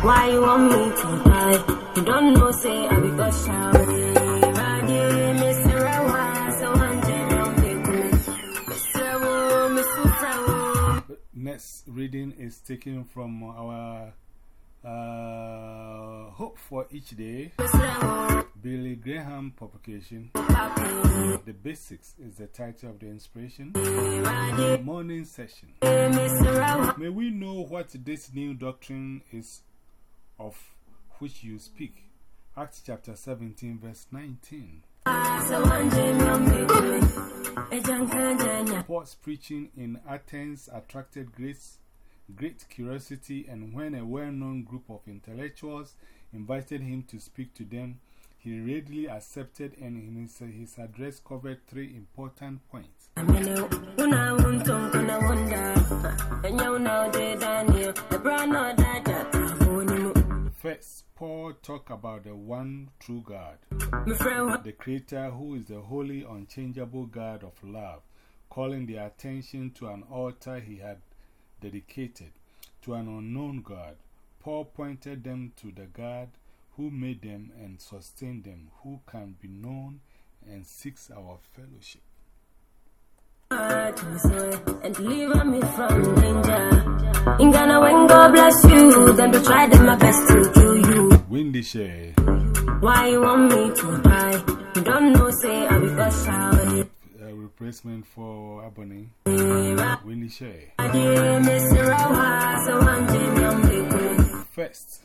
Why you want me to die? You don't know, say I be got shower. Radio, Mr. Rawa, so I'm Next reading is taken from our uh, Hope for Each Day, Billy Graham publication. The Basics is the title of the inspiration. Morning session. May we know what this new doctrine is of which you speak. Acts chapter 17, verse 19. Paul's preaching in Athens attracted great, great curiosity, and when a well known group of intellectuals invited him to speak to them, he readily accepted, and his, his address covered three important points. First, Paul talked about the one true God, the Creator who is the holy, unchangeable God of love, calling their attention to an altar he had dedicated to an unknown God. Paul pointed them to the God who made them and sustained them, who can be known and seeks our fellowship. And deliver me from danger. In Ghana, when God bless you, then try my best to do you. Windy share. Why you want me to die? You don't know, say I be got shower. A replacement for Ebony. Windy share. First,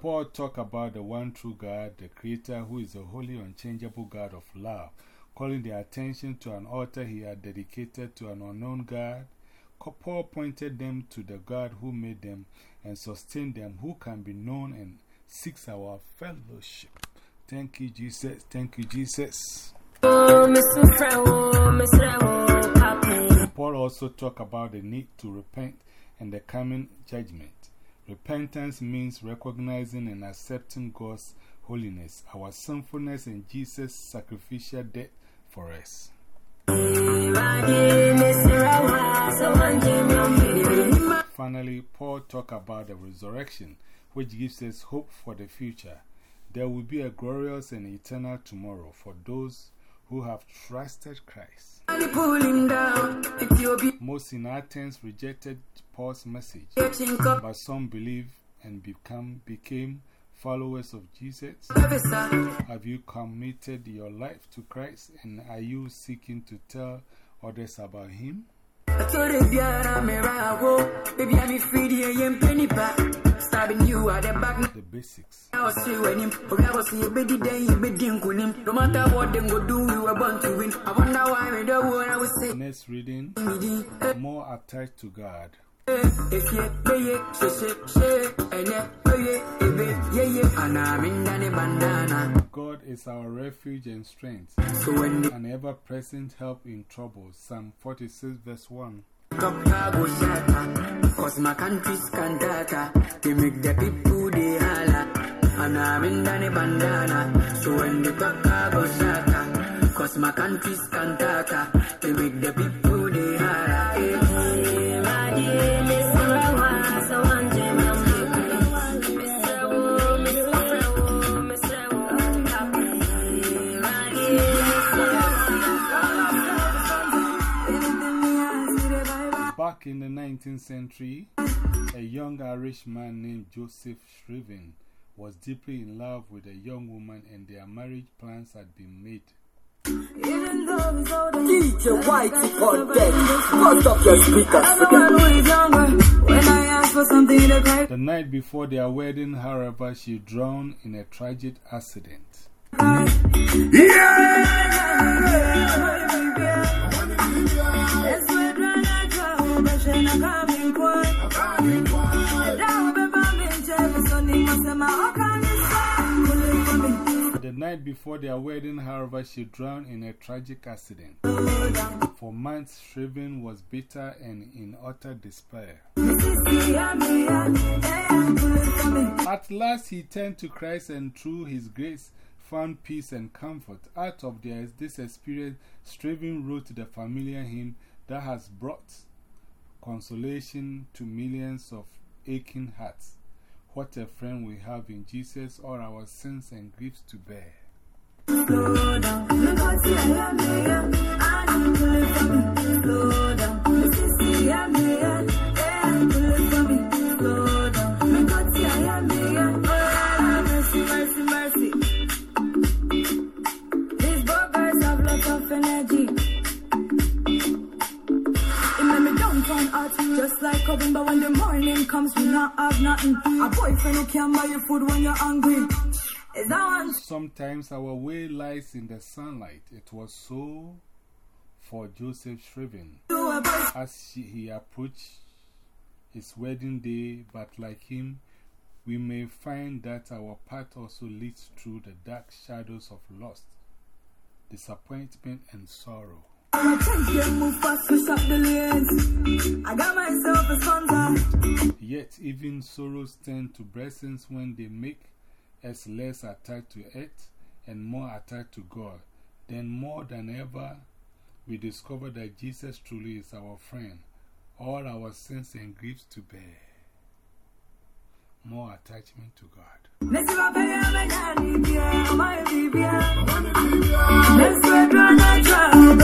Paul talk about the one true God, the Creator, who is a holy, unchangeable God of love calling their attention to an altar he had dedicated to an unknown God. Paul pointed them to the God who made them and sustained them, who can be known and seeks our fellowship. Thank you, Jesus. Thank you, Jesus. Paul also talked about the need to repent and the coming judgment. Repentance means recognizing and accepting God's holiness, our sinfulness, and Jesus' sacrificial death for us. Finally, Paul talked about the resurrection, which gives us hope for the future. There will be a glorious and eternal tomorrow for those who have trusted Christ. Most in Athens rejected Paul's message, but some believed and become, became followers of Jesus? Have you committed your life to Christ and are you seeking to tell others about Him? The basics. Next reading More attached to God. God is our refuge and strength, an ever present help in trouble. Psalm 46, verse 1. Cause my country's cantata, they make the people they holla. And I'm in Danny Bandana, so when the talk go shaka. Cause my country's cantata, they make the people they holla. Back in the 19th century, a young Irish man named Joseph Scriven was deeply in love with a young woman and their marriage plans had been made. DJ White on deck. Most of your speakers. The night before their wedding, however, she drowned in a tragic accident. The night before their wedding, however, she drowned in a tragic accident. For months, Scriven was bitter and in utter despair. At last, he turned to Christ and through his grace found peace and comfort. Out of this experience, Scriven wrote the familiar hymn that has brought consolation to millions of aching hearts. What a friend we have in Jesus, all our sins and griefs to bear. Like oven, but when the morning comes, we not have nothing. A boyfriend who can buy you food when you're hungry. Is that? Sometimes our way lies in the sunlight. It was so for Joseph Scriven as he approached his wedding day, but like him, we may find that our path also leads through the dark shadows of loss, disappointment, and sorrow. Yet, even sorrows tend to blessings when they make us less attached to earth and more attached to God. Then, more than ever, we discover that Jesus truly is our friend, all our sins and griefs to bear. More attachment to God.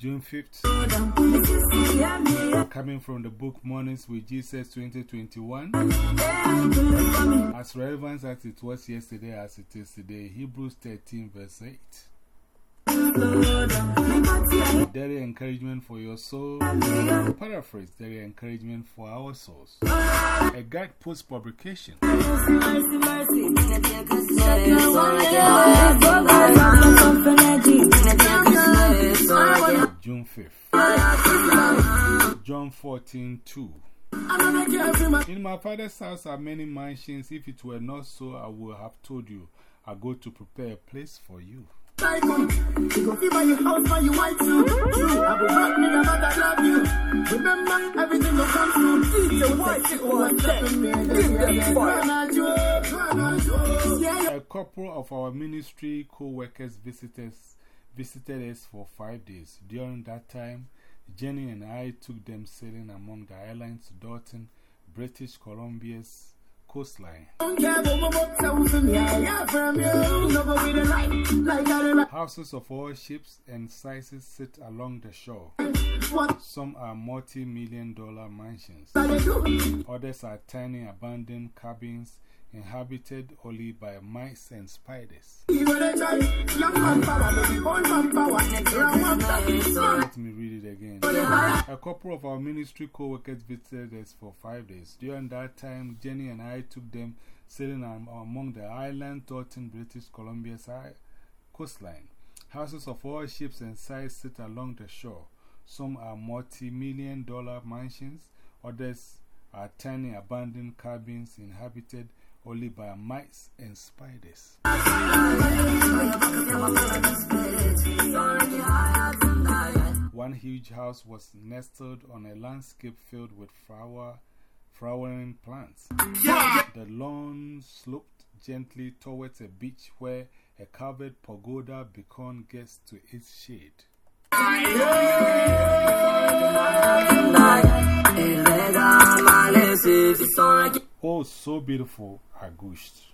June 5th. Coming from the book Mornings with Jesus 2021. As relevant as it was yesterday as it is today. Hebrews 13, verse 8. Daily encouragement for your soul. Paraphrase daily encouragement for our souls. A guide post publication. 14 2. In my father's house are many mansions. If it were not so, I would have told you. I go to prepare a place for you. A couple of our ministry co workers visitors visited us for five days. During that time, Jenny and I took them sailing among the islands dotting British Columbia's coastline. Houses of all shapes and sizes sit along the shore. Some are multi million dollar mansions, others are tiny abandoned cabins inhabited only by mice and spiders. Let me read it again. A couple of our ministry co workers visited us for five days. During that time, Jenny and I took them sailing among the island Dalton, British Columbia's coastline. Houses of all shapes and sizes sit along the shore. Some are multi million dollar mansions, others are tiny abandoned cabins inhabited only by mice and spiders. One huge house was nestled on a landscape filled with flower, flowering plants. The lawn sloped gently towards a beach where a covered pagoda beacon gets to its shade. Oh, so beautiful, August.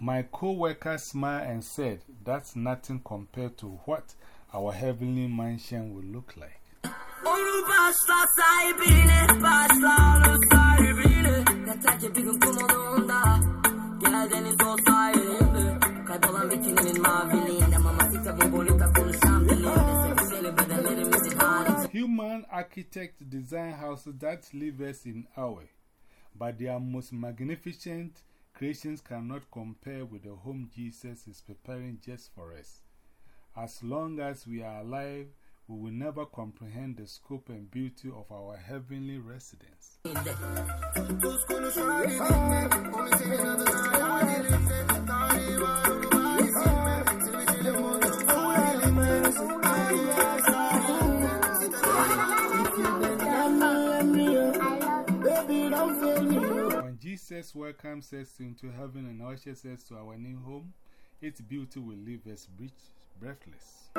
My co worker smiled and said, That's nothing compared to what our heavenly mansion will look like. Human architects design houses that leave us in awe, but their most magnificent creations cannot compare with the home Jesus is preparing just for us. As long as we are alive, we will never comprehend the scope and beauty of our heavenly residence. Jesus welcomes us into heaven and ushers us to our new home, its beauty will leave us breathless.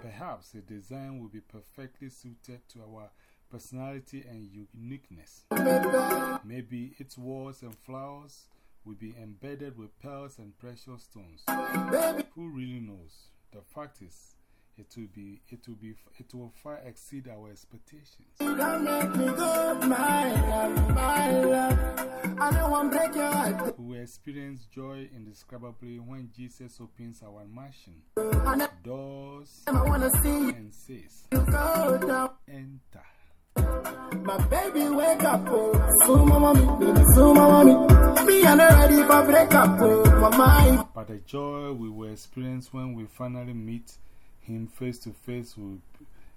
Perhaps the design will be perfectly suited to our personality and uniqueness. Maybe its walls and flowers will be embedded with pearls and precious stones. Who really knows? The fact is, it will be, it will be, it will far exceed our expectations. You don't make me good, my love, my love. I want to break your heart. We will experience joy indescribably when Jesus opens our mansion. Doors and says, Enter. My baby, wake up, oh. Sumo oh, mommy, baby, sumo oh, mommy. Me, I'm ready for break up, oh. My mind. But the joy we will experience when we finally meet him face to face will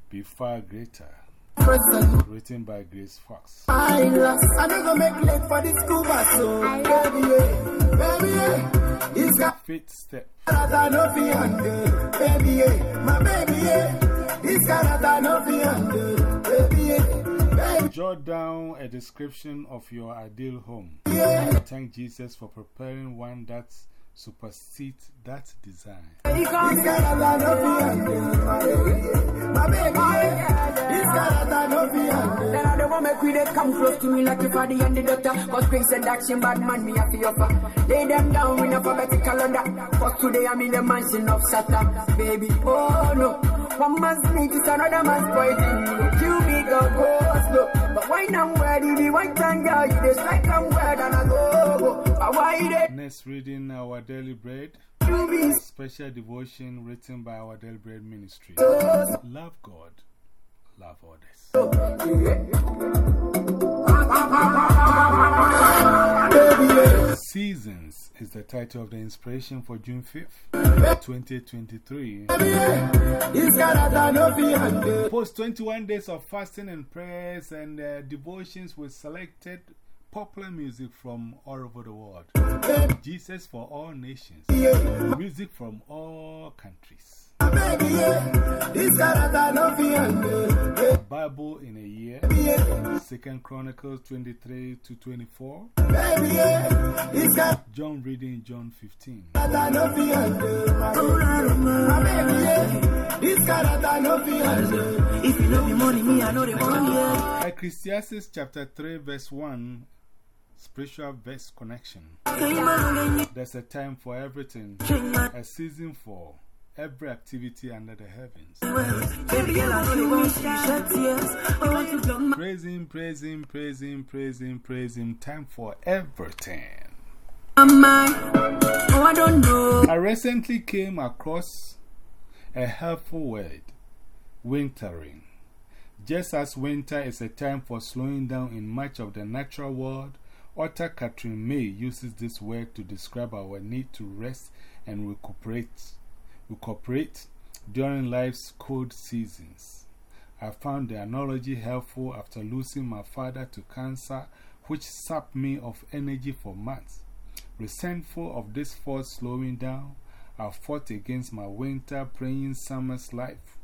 be far greater. Written by Grace Fox. I make for the school so baby, baby, it's got fit step. Baby, baby, it's got no baby. Jot down a description of your ideal home. Thank Jesus for preparing one that's supersede that don't want come close to me like if I the end the doctor. Cause she bad man, me. Lay them down in. Cause today I'm in the mansion of Satan. Baby, oh no. One man's meat is another man's poison. Go slow. But why now where did you want to? You just like I'm where and I go. Why Next reading our daily bread. Special devotion written by our daily bread ministry. Love God, love others. Seasons is the title of the inspiration for June 5th, 2023. Post 21 days of fasting and prayers and uh, devotions with selected popular music from all over the world. Jesus for all nations. Music from all countries. Bible in a year. Second Chronicles 23 to 24. John reading John 15. Ecclesiastes chapter 3 verse 1 Spiritual verse connection. There's a time for everything, a season for every activity under the heavens. Praise Him, praise Him, praise Him, praise Him, praise Him. Time for everything. I recently came across a helpful word wintering. Just as winter is a time for slowing down in much of the natural world, author Katherine May uses this word to describe our need to rest and recuperate cooperate during life's cold seasons. I found the analogy helpful after losing my father to cancer, which sapped me of energy for months. Resentful of this force slowing down, I fought against my winter, praying summer's life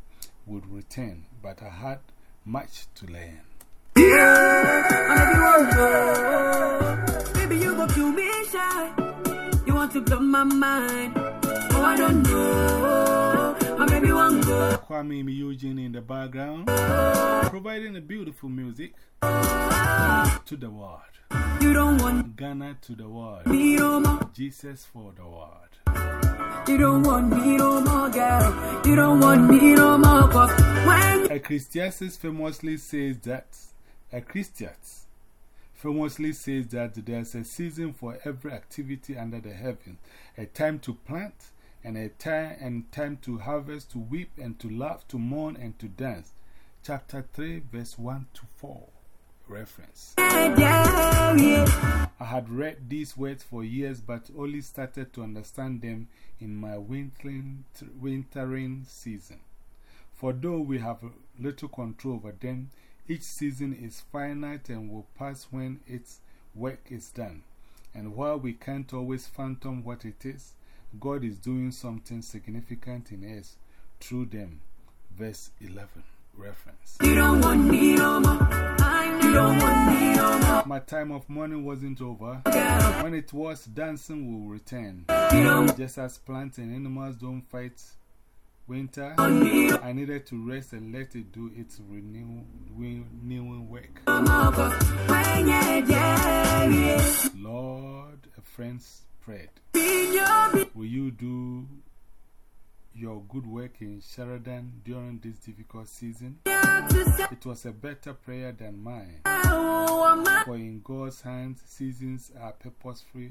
would return, but I had much to learn. Go to me shy. You want to blow my mind. Oh, I don't know. Or maybe one go. Kwame Eugene in the background, providing the beautiful music to the world. You don't want Ghana to the world. Me no more. Jesus for the world. You don't want me no more, girl. You don't want me no more. When Ecclesiastes famously says that a Christian famously says that there's a season for every activity under the heaven, a time to plant and a time and time to harvest, to weep and to laugh, to mourn and to dance. Chapter 3, verse 1 to 4. Reference. I had read these words for years, but only started to understand them in my wintering, wintering season. For though we have little control over them, each season is finite and will pass when its work is done. And while we can't always fathom what it is, God is doing something significant in us through them. Verse 11. reference. My time of mourning wasn't over. When it was, dancing will return. Just as plants and animals don't fight winter, I needed to rest and let it do its renewing work. Lord, a friend's prayed. Will you do your good work in Sheridan during this difficult season? It was a better prayer than mine. For in God's hands, seasons are purposeful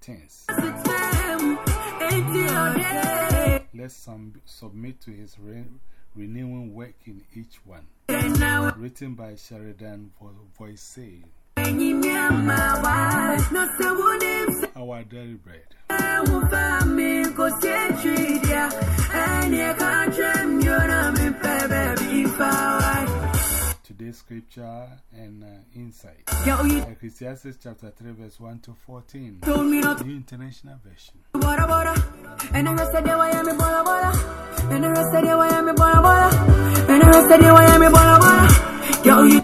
things. Let's submit to His re renewing work in each one. Written by Sheridan Voice. Our daily bread. Today's scripture and uh, insight. Ecclesiastes chapter 3, verse 1 to 14. New International Version.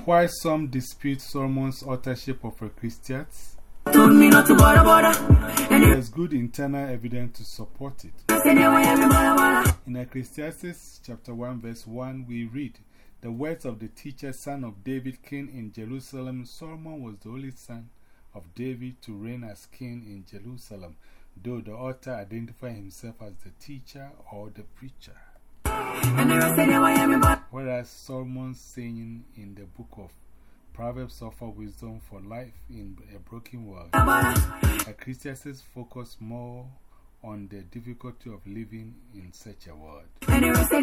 Why some dispute Solomon's authorship of Ecclesiastes? There's good internal evidence to support it. In Ecclesiastes chapter 1, verse 1, we read the words of the teacher, son of David, king in Jerusalem. Solomon was the only son of David to reign as king in Jerusalem, though the author identified himself as the teacher or the preacher. Whereas Solomon's saying in the book of Proverbs offer wisdom for life in a broken world. Ecclesiastes focus more on the difficulty of living in such a world.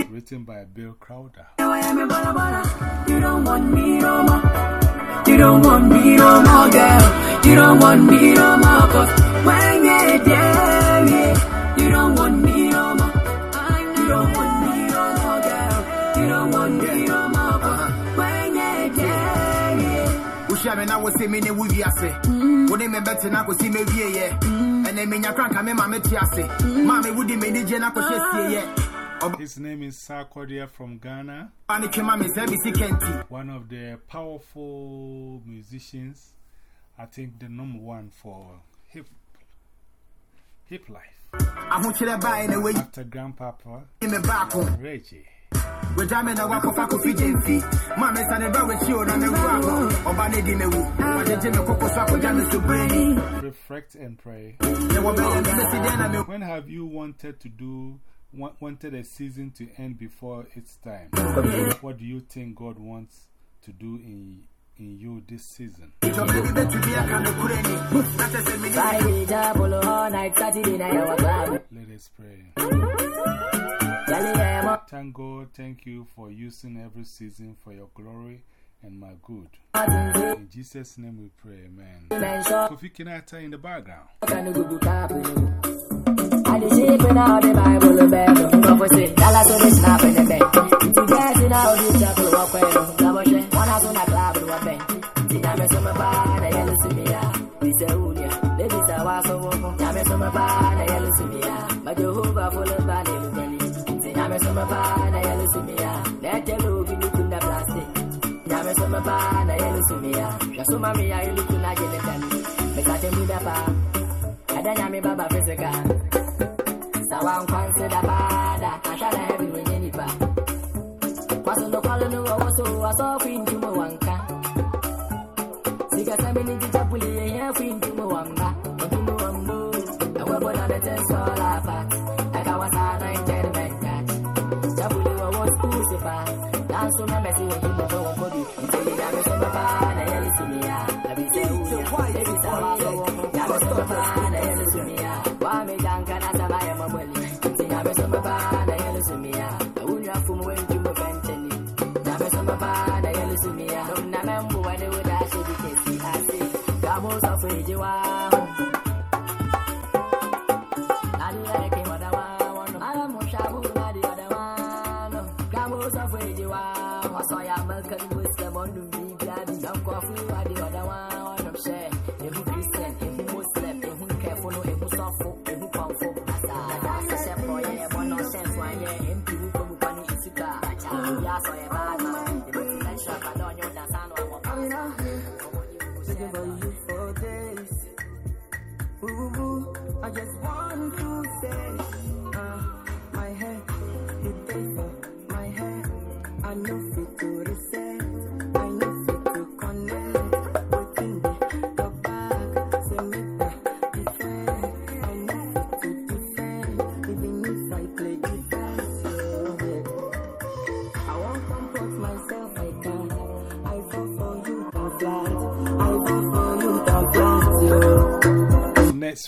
Written by Bill Crowder. You don't want me no more. You don't want me no more, girl. You don't want me no more. Cause when you're you don't want me no more. You don't me na wo se me ne wo wiase. Wo ne me bete na ko si me wie ye. Ene me nya kranka me ma me ti ase. Ma me wudi me ni je na ko hyesie ye. His name is Sarkodia from Ghana. One of the powerful musicians, I think the number one for hip, hip life. After Grandpapa, Reggie. Wejame na wako fako fije mfi mame sane ba wechi o na me wa oba ne di mewu. Wajeje me koko so akoja me subreni reflect and pray. When have you wanted to do wanted a season to end before its time? What do you think god wants to do in in you this season. Let us pray. Thank God, thank you for using every season for your glory and my good. In Jesus' name we pray, amen. Kofi Kinata in the background. I just out the Dala so they snap in the bank. To get in out the chapel, walk away, double check, one house on that club, and one bank. See, I'm a summer bar, I yellow to me, we say, Unia, ladies are was over, I'm a summer bar, I yellow to me, Nyame me na. Na kunda plastic. Nyame so me ba na yelo sumia. Ya so ma mi ya yelo kuna jele tan. Me ka te mi da pa. Ada nyame baba physical. Sawa nkwanse da ba da. Ashala heavy when ni pa. Kwaso no kwalo no wo so aso fi ntumo wanka. Sika sambi ni jitapuli ye fi ntumo wamba. Ntumo wambo. Awe bona the when you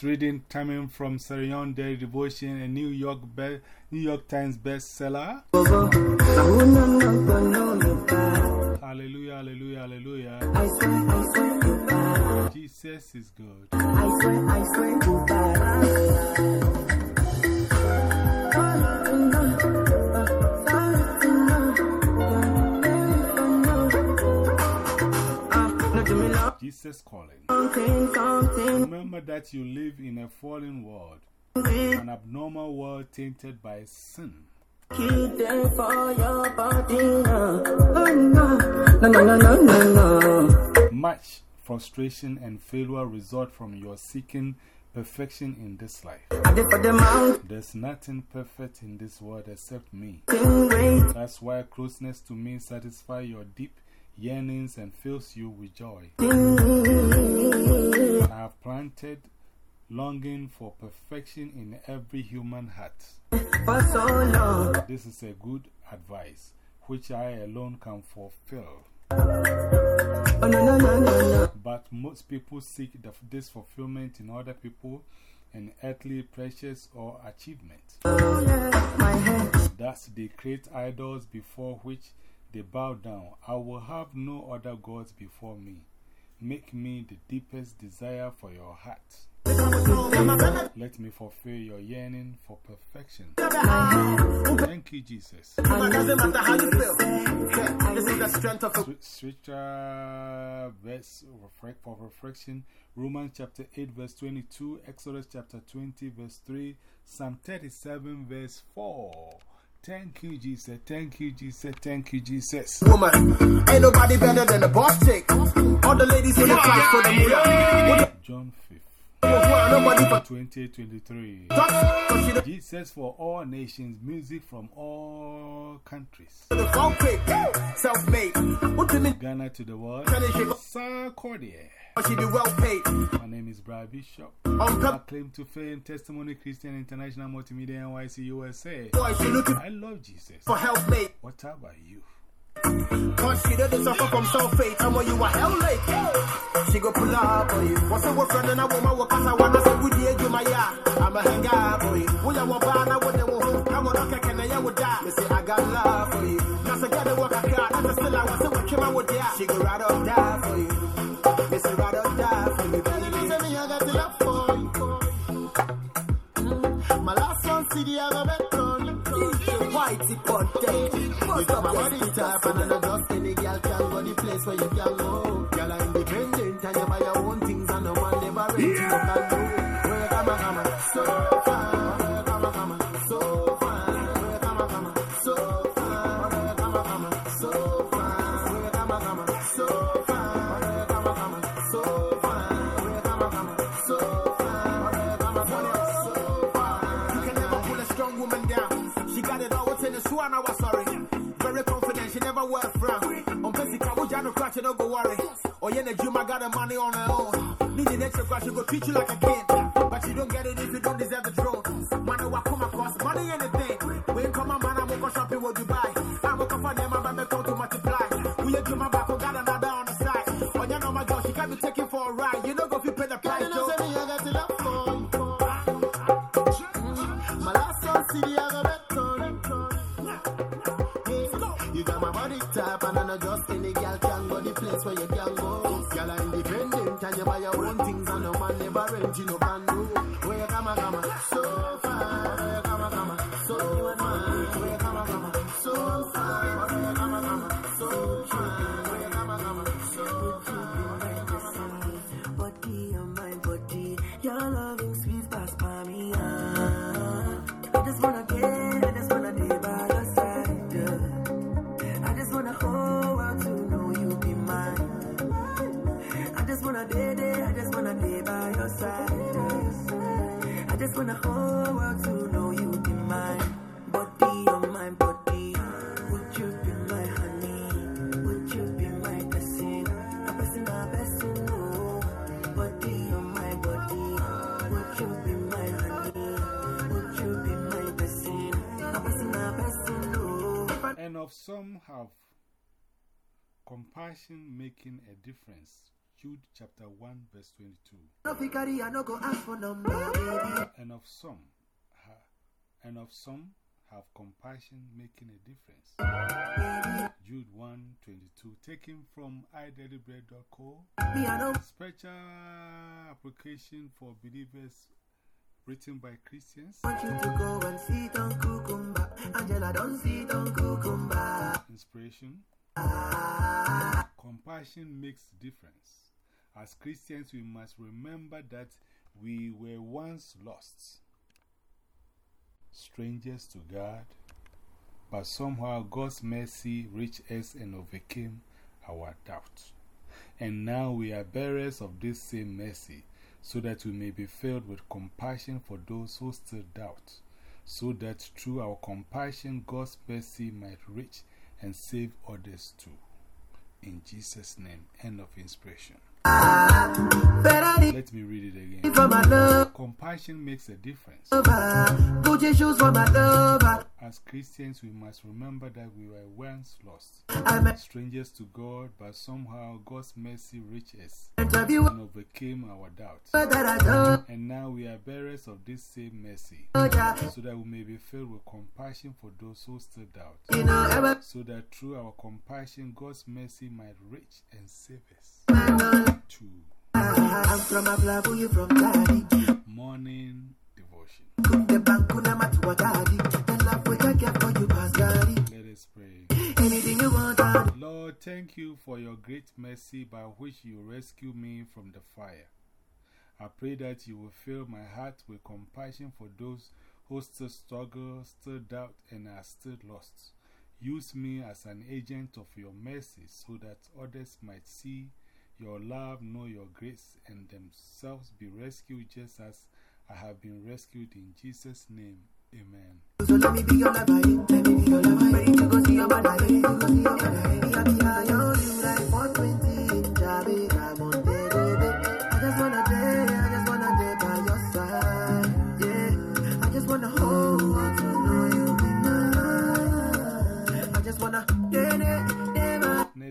Reading coming from Sarah Young Daily Devotion, a New York, New York Times bestseller. Hallelujah, hallelujah, hallelujah. I swear, I swear Jesus is good. I swear, I swear Jesus calling. Remember that you live in a fallen world, an abnormal world tainted by sin. Much frustration and failure result from your seeking perfection in this life. There's nothing perfect in this world except me. That's why closeness to me satisfies your deep yearnings and fills you with joy. I have planted longing for perfection in every human heart. This is a good advice, which I alone can fulfill. But most people seek the, this fulfillment in other people and earthly pleasures or achievements. Thus, they create idols before which they bow down. I will have no other gods before me. Make me the deepest desire for your heart. Let me fulfill your yearning for perfection. Thank you, Jesus. This is the strength of Scripture verse for reflection Romans chapter 8, verse 22, Exodus chapter 20, verse 3, Psalm 37, verse 4. Thank you, Jesus. Thank you, Jesus. Thank you, Jesus. Woman, ain't nobody better than the boss chick. All the ladies in the class for the. John 5. 2023. Jesus for all nations, music from all countries. Ghana to the world. Sarkodie. She be well paid. My name is Brad Bishop. I claim to fame Testimony Christian International Multimedia NYC USA. I love Jesus. For help, mate. What about you? She didn't suffer from sulfate, I'm you were hell late. She go pull up for you. What's a friend and a woman? What can I want to say with you? My ya, I'm a hang up for you. When you want what they want, I want to can I would die. They say, I got love for you. Now, I got to work I got, and still I want to a wicked man with ya. She go right up, die for you. Whitey content. You got my body type and just any girl can go the place where you can go. A. I was sorry. Very confident, she never wear a frown. On Pessica, we no crash, no go worry. Or yeah, the I got the money on her own. Need an extra crash, she go treat you like a kid. But you don't get it if you don't deserve the throne. Money will come across, money anything. When come on, man, I'm going shopping with Dubai. I'm going to for them, I'm going to multiply. We doing my back, we got another on the side. Oh, you know my girl, she can't be taken for a ride. You know, barrel, you know, just wanna hold on to know you be mine. Body on my body, would you be my honey? Would you be my blessing? A blessing, a blessing, oh. Body on my body, would you be my honey? Would you be my blessing? A blessing, a blessing, oh. And of some have compassion making a difference. Jude chapter 1, verse 22. No figure, I no ask for number, baby. And of some, and of some have compassion making a difference. Jude 1 22. Taken from idailybread.co. Me, I. Special application for believers written by Christians. want you to go and sit. Angela, don't sit on cucumber. Inspiration. Ah. Compassion makes difference. As Christians, we must remember that we were once lost, strangers to God, but somehow God's mercy reached us and overcame our doubt. And now we are bearers of this same mercy, so that we may be filled with compassion for those who still doubt, so that through our compassion God's mercy might reach and save others too. In Jesus' name, end of inspiration. Let me read it again. For my love, Compassion makes a difference. As Christians, we must remember that we were once lost, strangers to God, but somehow God's mercy reached us and overcame our doubts. that I told And now we are bearers of this same mercy, oh, so that we may be filled with compassion for those who still doubt, You know, ever. So that through our compassion God's mercy might reach and save us. Two, I'm from a club, who you from daddy? morning devotion. Cook the bank, kuna matua daddy. The love we take care for you, pass daddy. Let us pray. Anything you want, daddy. Lord, thank you for your great mercy by which you rescue me from the fire. I pray that you will fill my heart with compassion for those who still struggle, still doubt, and are still lost. Use me as an agent of your mercy so that others might see your love, know your grace, and themselves be rescued just as I have been rescued in Jesus' name. Amen. So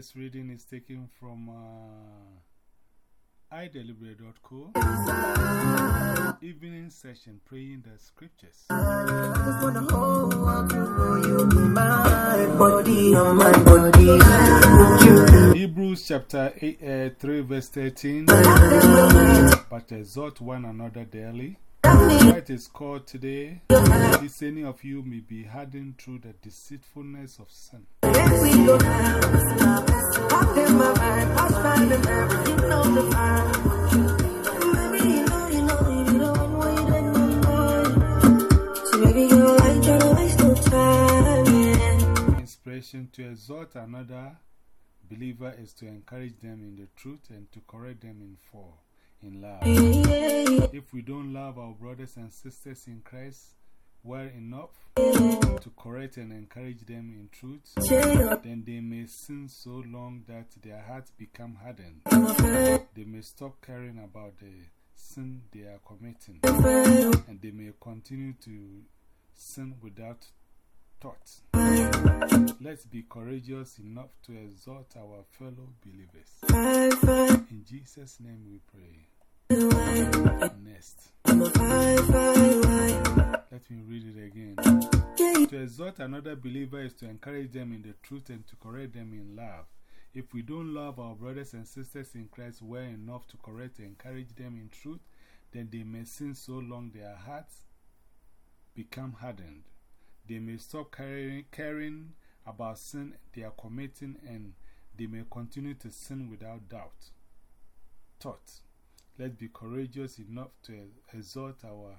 Next reading is taken from uh, idailybread.co. Evening session praying the scriptures. Hebrews chapter 8, uh, 3, verse 13. But exhort one another daily. That is called today. If any of you may be hardened through the deceitfulness of sin. Inspiration to exhort another believer is to encourage them in the truth and to correct them in fall, in love. If we don't love our brothers and sisters in Christ well enough to correct and encourage them in truth, then they may sin so long that their hearts become hardened. They may stop caring about the sin they are committing, and they may continue to sin without thought. Let's be courageous enough to exhort our fellow believers. In Jesus' name we pray. Next. Let me read it again. To exhort another believer is to encourage them in the truth and to correct them in love. If we don't love our brothers and sisters in Christ well enough to correct and encourage them in truth, then they may sin so long their hearts become hardened. They may stop caring, caring about sin they are committing and they may continue to sin without doubt. Thought. Let's be courageous enough to exhort our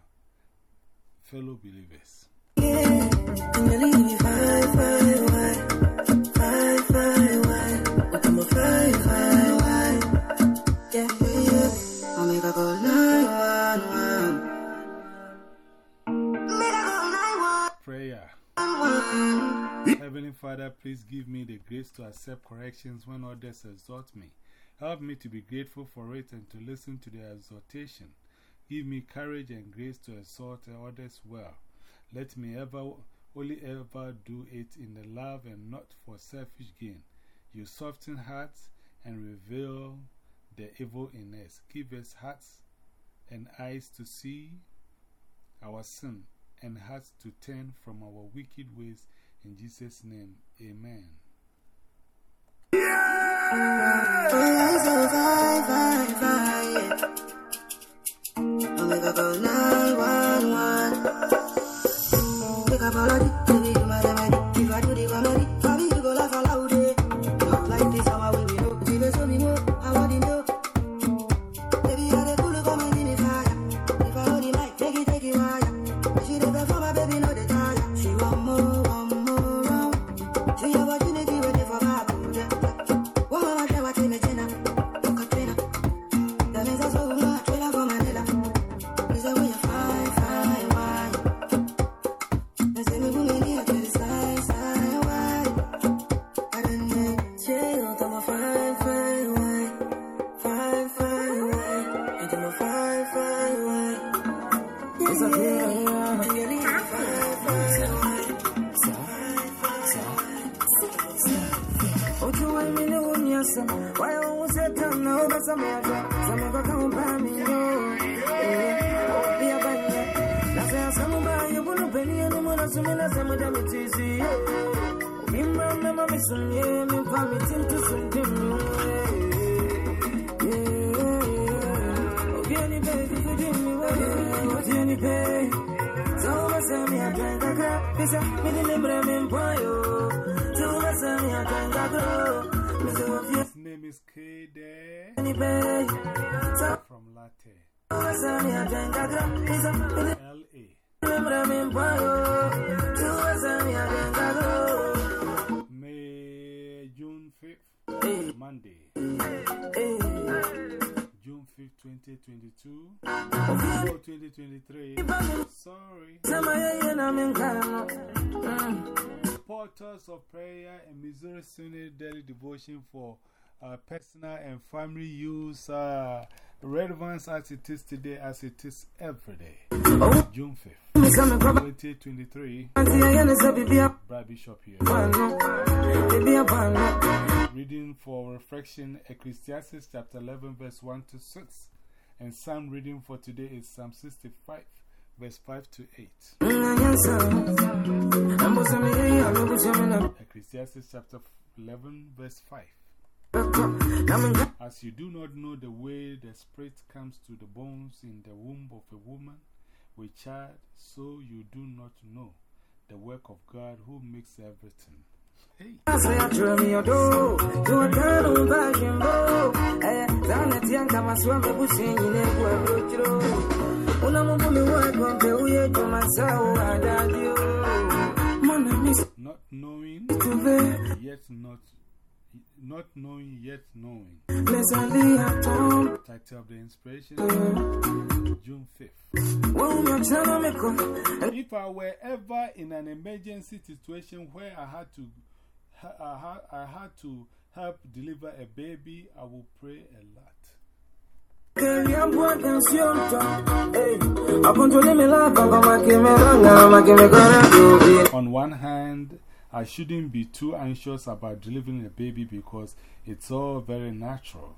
fellow believers. Prayer. Heavenly Father, please give me the grace to accept corrections when others exhort me. Help me to be grateful for it and to listen to their exhortation. Give me courage and grace to exhort others well. Let me ever, only ever do it in the love and not for selfish gain. You soften hearts and reveal the evil in us. Give us hearts and eyes to see our sin and hearts to turn from our wicked ways. In Jesus' name, amen. His from Latte, LA. May June 5th, Monday, June 5th, 2022, or 2023. Sorry. Portals of Prayer and Missouri Synod Daily Devotion for uh, personal and family use. Uh, relevance as it is today, as it is every day. June 5th, 2023. Brad Bishop here. Reading for reflection Ecclesiastes chapter 11, verse 1 to 6. And Psalm reading for today is Psalm 65, verse 5 to 8. Ecclesiastes chapter 11, verse 5. As you do not know the way the Spirit comes to the bones in the womb of a woman with child, so you do not know the work of God who makes everything. Hey. Not knowing, yet not not knowing yet knowing. Title of the inspiration June 5th. If I were ever in an emergency situation where I had to, I had, I had to help deliver a baby, I will pray a lot. On one hand, I shouldn't be too anxious about delivering a baby because it's all very natural.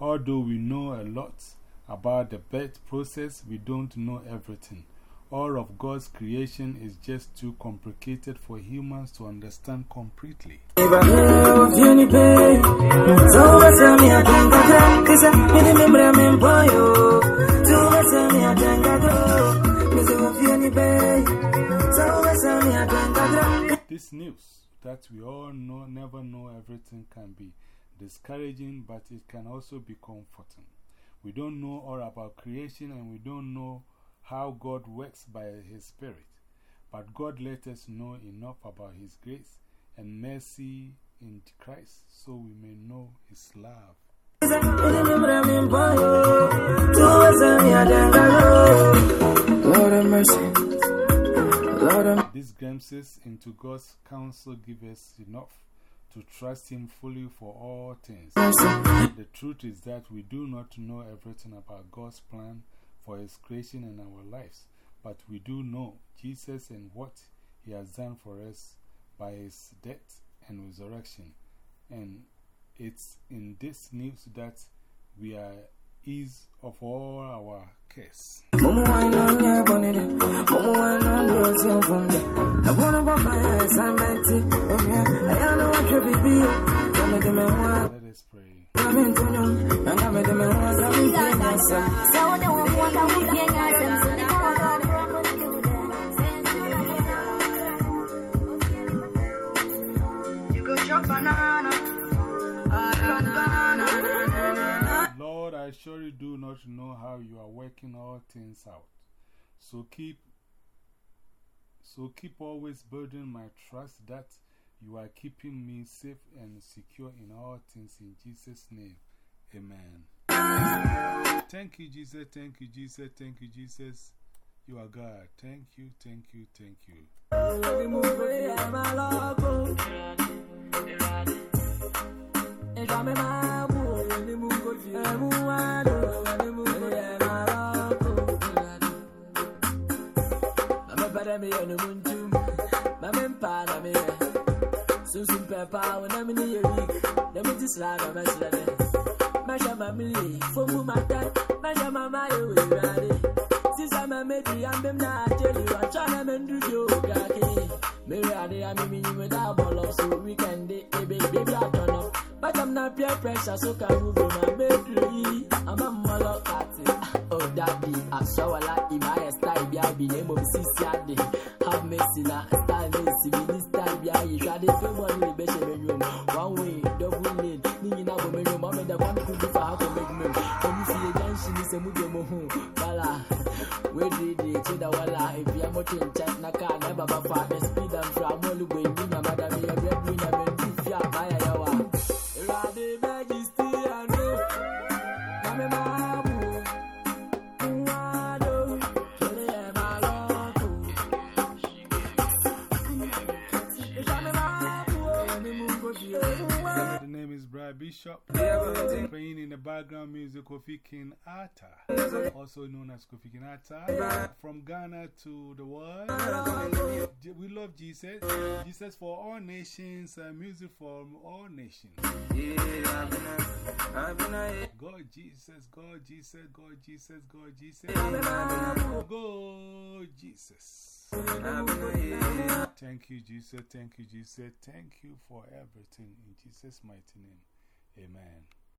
Although we know a lot about the birth process, we don't know everything. All of God's creation is just too complicated for humans to understand completely. This news that we all know, never know everything can be discouraging, but it can also be comforting. We don't know all about creation and we don't know how God works by His Spirit. But God let us know enough about His grace and mercy in Christ so we may know His love. Mercy. These glimpses into God's counsel give us enough to trust Him fully for all things. The truth is that we do not know everything about God's plan for His creation and our lives, but we do know Jesus and what He has done for us by His death and resurrection. And it's in this news that we are ease of all our cares. Let us pray. I'm in Tunyon, and I'm in the middle of the day. So, the one who wants to be an item. Lord, I surely do not know how you are working all things out. So keep so keep always building my trust that you are keeping me safe and secure in all things in Jesus' name. Amen. Thank you, Jesus. Thank you, Jesus. Thank you, Jesus. You are God. Thank you, thank you, thank you. Susun pepa when I'm in a week. Let me just lag a mess. Masha Mamili, Fomu Mata, Masha Mama, you will ready. Since I'm a maybe I'm them not tell you, I'm trying to do you. Maybe I did, I'm mean with that ball of so we can day, baby, baby, I turn up. But I'm not peer pressure, so can move on my baby. I'm a mother cat. Oh, daddy, I saw a lot in my style, be I be name of Sisi Have mercy now, style, mercy, be style, be I, you try to pay money, be bedroom. One way, double lane, Nini na go bedroom, I'm in the one could be for how to make me. You see a junction, it's a movie, background music Kofi King Ata, also known as Kofi Kinaata, from Ghana to the world. We love Jesus. Jesus for all nations, uh, music for all nations. God Jesus, God Jesus, God Jesus, God Jesus. God Jesus. Thank you, Jesus. Thank you, Jesus. Thank you for everything. In Jesus' mighty name. Amen.